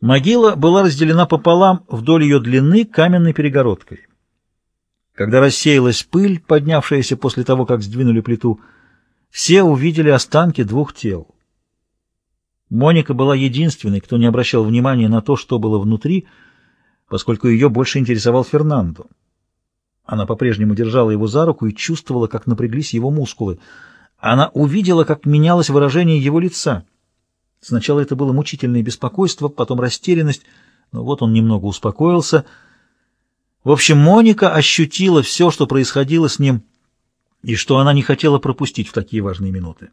Могила была разделена пополам вдоль ее длины каменной перегородкой. Когда рассеялась пыль, поднявшаяся после того, как сдвинули плиту, все увидели останки двух тел. Моника была единственной, кто не обращал внимания на то, что было внутри, поскольку ее больше интересовал Фернандо. Она по-прежнему держала его за руку и чувствовала, как напряглись его мускулы. Она увидела, как менялось выражение его лица. Сначала это было мучительное беспокойство, потом растерянность, но вот он немного успокоился. В общем, Моника ощутила все, что происходило с ним, и что она не хотела пропустить в такие важные минуты.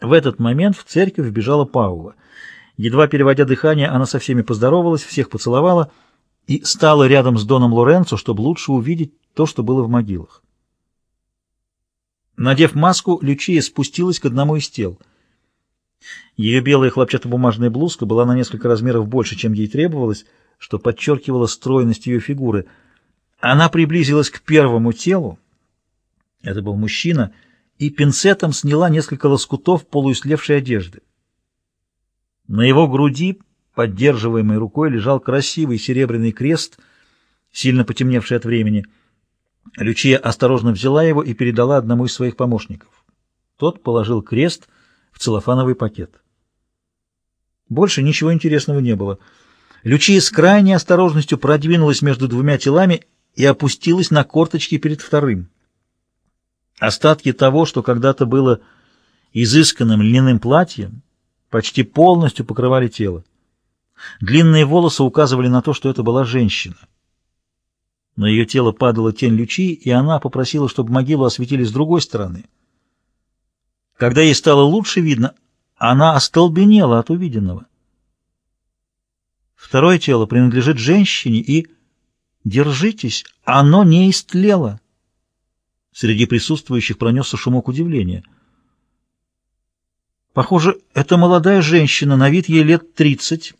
В этот момент в церковь вбежала Паула. Едва переводя дыхание, она со всеми поздоровалась, всех поцеловала и стала рядом с Доном Лоренцо, чтобы лучше увидеть то, что было в могилах. Надев маску, Лючия спустилась к одному из тел. Ее белая хлопчатобумажная блузка была на несколько размеров больше, чем ей требовалось, что подчеркивало стройность ее фигуры. Она приблизилась к первому телу, это был мужчина, и пинцетом сняла несколько лоскутов полуислевшей одежды. На его груди, поддерживаемой рукой, лежал красивый серебряный крест, сильно потемневший от времени — Лючия осторожно взяла его и передала одному из своих помощников. Тот положил крест целлофановый пакет. Больше ничего интересного не было. Лючия с крайней осторожностью продвинулась между двумя телами и опустилась на корточки перед вторым. Остатки того, что когда-то было изысканным льняным платьем, почти полностью покрывали тело. Длинные волосы указывали на то, что это была женщина. На ее тело падала тень лючи, и она попросила, чтобы могилу осветили с другой стороны. Когда ей стало лучше видно, она остолбенела от увиденного. Второе тело принадлежит женщине, и, держитесь, оно не истлело. Среди присутствующих пронесся шумок удивления. Похоже, это молодая женщина, на вид ей лет тридцать.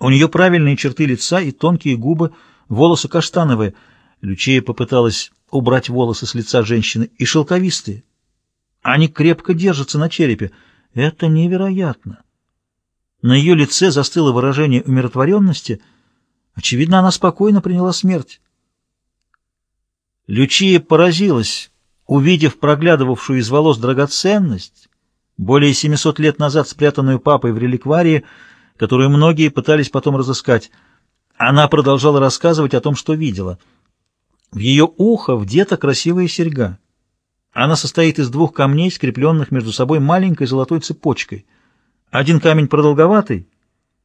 У нее правильные черты лица и тонкие губы, волосы каштановые. Лючея попыталась убрать волосы с лица женщины, и шелковистые. Они крепко держатся на черепе. Это невероятно. На ее лице застыло выражение умиротворенности. Очевидно, она спокойно приняла смерть. Лючия поразилась, увидев проглядывавшую из волос драгоценность, более 700 лет назад спрятанную папой в реликварии, которую многие пытались потом разыскать. Она продолжала рассказывать о том, что видела. В ее ухо вдета красивая серьга. Она состоит из двух камней, скрепленных между собой маленькой золотой цепочкой. Один камень продолговатый,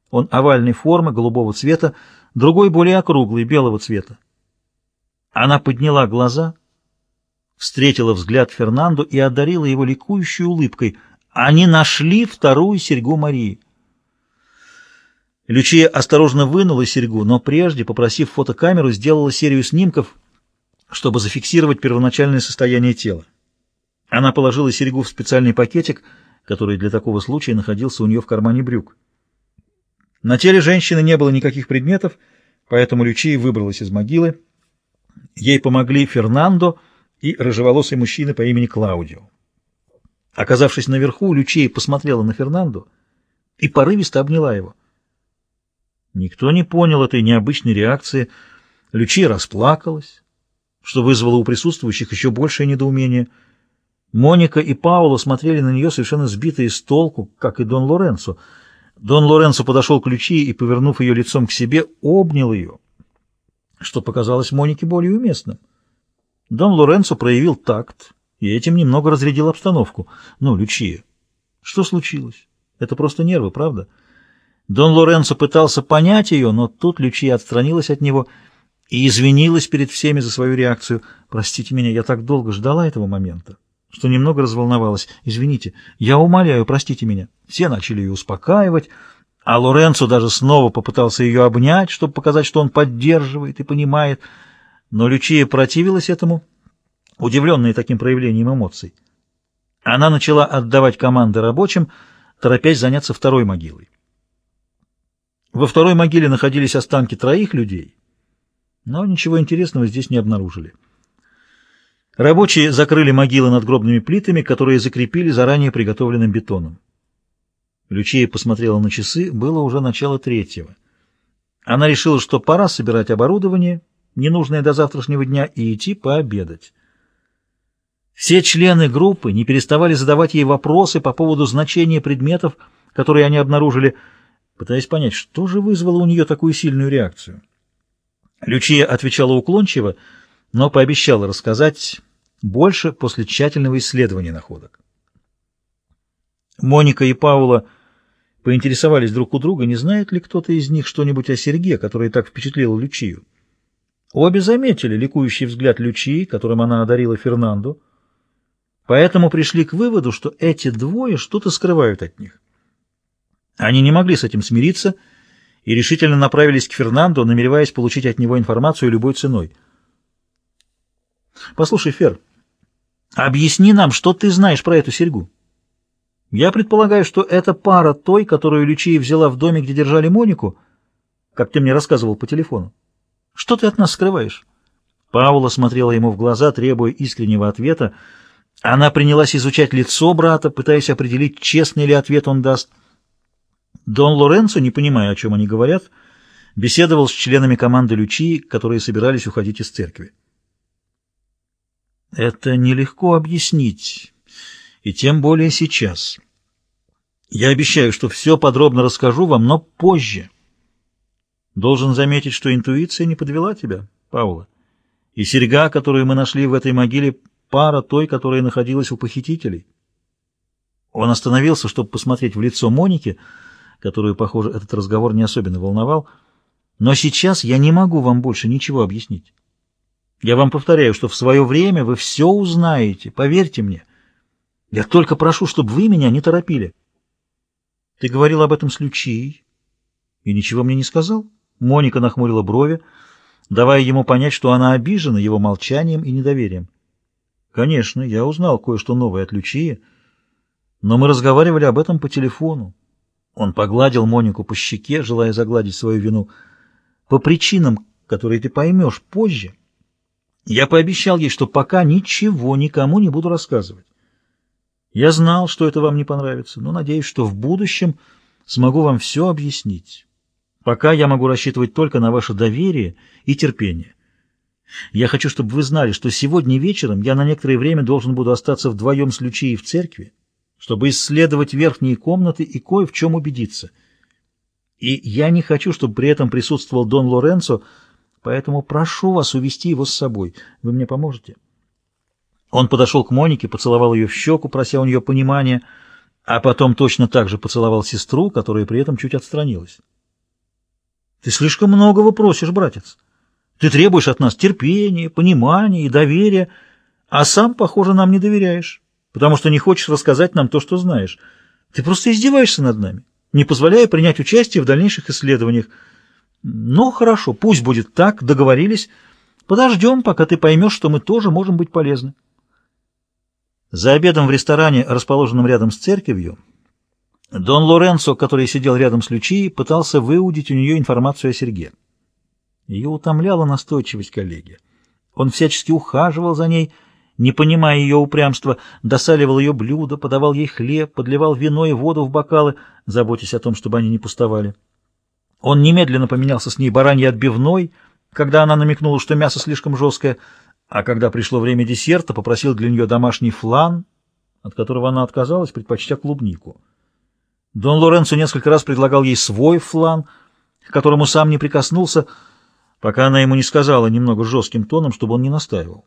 он овальной формы, голубого цвета, другой более округлый, белого цвета. Она подняла глаза, встретила взгляд Фернандо и одарила его ликующей улыбкой. Они нашли вторую серьгу Марии. Лючия осторожно вынула серьгу, но прежде, попросив фотокамеру, сделала серию снимков, чтобы зафиксировать первоначальное состояние тела. Она положила серьгу в специальный пакетик, который для такого случая находился у нее в кармане брюк. На теле женщины не было никаких предметов, поэтому Лючия выбралась из могилы. Ей помогли Фернандо и рыжеволосый мужчина по имени Клаудио. Оказавшись наверху, Лючия посмотрела на Фернандо и порывисто обняла его. Никто не понял этой необычной реакции. Лючия расплакалась, что вызвало у присутствующих еще большее недоумение. Моника и Паула смотрели на нее совершенно сбитые с толку, как и Дон Лоренцо. Дон Лоренцо подошел к Лючии и, повернув ее лицом к себе, обнял ее, что показалось Монике более уместным. Дон Лоренцо проявил такт и этим немного разрядил обстановку. «Ну, Лючия, что случилось? Это просто нервы, правда?» Дон Лоренцо пытался понять ее, но тут Лючия отстранилась от него и извинилась перед всеми за свою реакцию. «Простите меня, я так долго ждала этого момента, что немного разволновалась. Извините, я умоляю, простите меня». Все начали ее успокаивать, а Лоренцо даже снова попытался ее обнять, чтобы показать, что он поддерживает и понимает. Но Лючия противилась этому, удивленная таким проявлением эмоций. Она начала отдавать команды рабочим, торопясь заняться второй могилой. Во второй могиле находились останки троих людей, но ничего интересного здесь не обнаружили. Рабочие закрыли могилы надгробными плитами, которые закрепили заранее приготовленным бетоном. Лючия посмотрела на часы, было уже начало третьего. Она решила, что пора собирать оборудование, ненужное до завтрашнего дня, и идти пообедать. Все члены группы не переставали задавать ей вопросы по поводу значения предметов, которые они обнаружили, пытаясь понять, что же вызвало у нее такую сильную реакцию. Лючия отвечала уклончиво, но пообещала рассказать больше после тщательного исследования находок. Моника и Паула поинтересовались друг у друга, не знает ли кто-то из них что-нибудь о Серге, который так впечатлил Лючию. Обе заметили ликующий взгляд Лючии, которым она одарила Фернанду, поэтому пришли к выводу, что эти двое что-то скрывают от них. Они не могли с этим смириться и решительно направились к Фернандо, намереваясь получить от него информацию любой ценой. «Послушай, Фер, объясни нам, что ты знаешь про эту серьгу?» Я предполагаю, что это пара той, которую Лючия взяла в доме, где держали Монику, как ты мне рассказывал по телефону. Что ты от нас скрываешь? Паула смотрела ему в глаза, требуя искреннего ответа. Она принялась изучать лицо брата, пытаясь определить, честный ли ответ он даст. Дон Лоренцо, не понимая, о чем они говорят, беседовал с членами команды Лючии, которые собирались уходить из церкви. «Это нелегко объяснить» и тем более сейчас. Я обещаю, что все подробно расскажу вам, но позже. Должен заметить, что интуиция не подвела тебя, Паула. И серьга, которую мы нашли в этой могиле, пара той, которая находилась у похитителей. Он остановился, чтобы посмотреть в лицо Моники, которую, похоже, этот разговор не особенно волновал. Но сейчас я не могу вам больше ничего объяснить. Я вам повторяю, что в свое время вы все узнаете, поверьте мне. Я только прошу, чтобы вы меня не торопили. Ты говорил об этом с Лючией и ничего мне не сказал? Моника нахмурила брови, давая ему понять, что она обижена его молчанием и недоверием. Конечно, я узнал кое-что новое от Лючии, но мы разговаривали об этом по телефону. Он погладил Монику по щеке, желая загладить свою вину. По причинам, которые ты поймешь позже, я пообещал ей, что пока ничего никому не буду рассказывать. Я знал, что это вам не понравится, но надеюсь, что в будущем смогу вам все объяснить. Пока я могу рассчитывать только на ваше доверие и терпение. Я хочу, чтобы вы знали, что сегодня вечером я на некоторое время должен буду остаться вдвоем с Лючией в церкви, чтобы исследовать верхние комнаты и кое в чем убедиться. И я не хочу, чтобы при этом присутствовал Дон Лоренцо, поэтому прошу вас увести его с собой. Вы мне поможете?» Он подошел к Монике, поцеловал ее в щеку, прося у нее понимания, а потом точно так же поцеловал сестру, которая при этом чуть отстранилась. «Ты слишком многого просишь, братец. Ты требуешь от нас терпения, понимания и доверия, а сам, похоже, нам не доверяешь, потому что не хочешь рассказать нам то, что знаешь. Ты просто издеваешься над нами, не позволяя принять участие в дальнейших исследованиях. Ну, хорошо, пусть будет так, договорились. Подождем, пока ты поймешь, что мы тоже можем быть полезны». За обедом в ресторане, расположенном рядом с церковью, Дон Лоренцо, который сидел рядом с Лючией, пытался выудить у нее информацию о Серге. Ее утомляла настойчивость коллеги. Он всячески ухаживал за ней, не понимая ее упрямства, досаливал ее блюда, подавал ей хлеб, подливал вино и воду в бокалы, заботясь о том, чтобы они не пустовали. Он немедленно поменялся с ней бараньей отбивной, когда она намекнула, что мясо слишком жесткое, а когда пришло время десерта, попросил для нее домашний флан, от которого она отказалась, предпочтя клубнику. Дон Лоренцо несколько раз предлагал ей свой флан, к которому сам не прикоснулся, пока она ему не сказала немного жестким тоном, чтобы он не настаивал.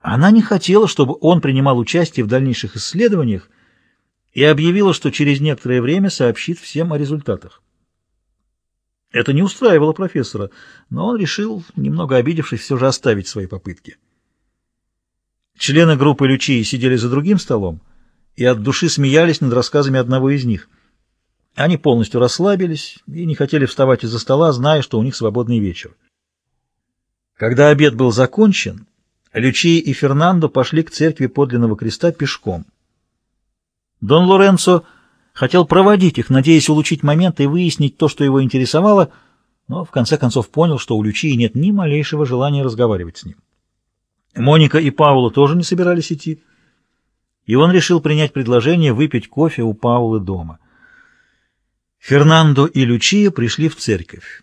Она не хотела, чтобы он принимал участие в дальнейших исследованиях и объявила, что через некоторое время сообщит всем о результатах. Это не устраивало профессора, но он решил, немного обидевшись, все же оставить свои попытки. Члены группы Лючии сидели за другим столом и от души смеялись над рассказами одного из них. Они полностью расслабились и не хотели вставать из-за стола, зная, что у них свободный вечер. Когда обед был закончен, Лючия и Фернандо пошли к церкви подлинного креста пешком. Дон Лоренцо хотел проводить их, надеясь улучшить момент и выяснить то, что его интересовало, но в конце концов понял, что у Лючии нет ни малейшего желания разговаривать с ним. Моника и Паула тоже не собирались идти, и он решил принять предложение выпить кофе у Паулы дома — Фернандо и Лючия пришли в церковь.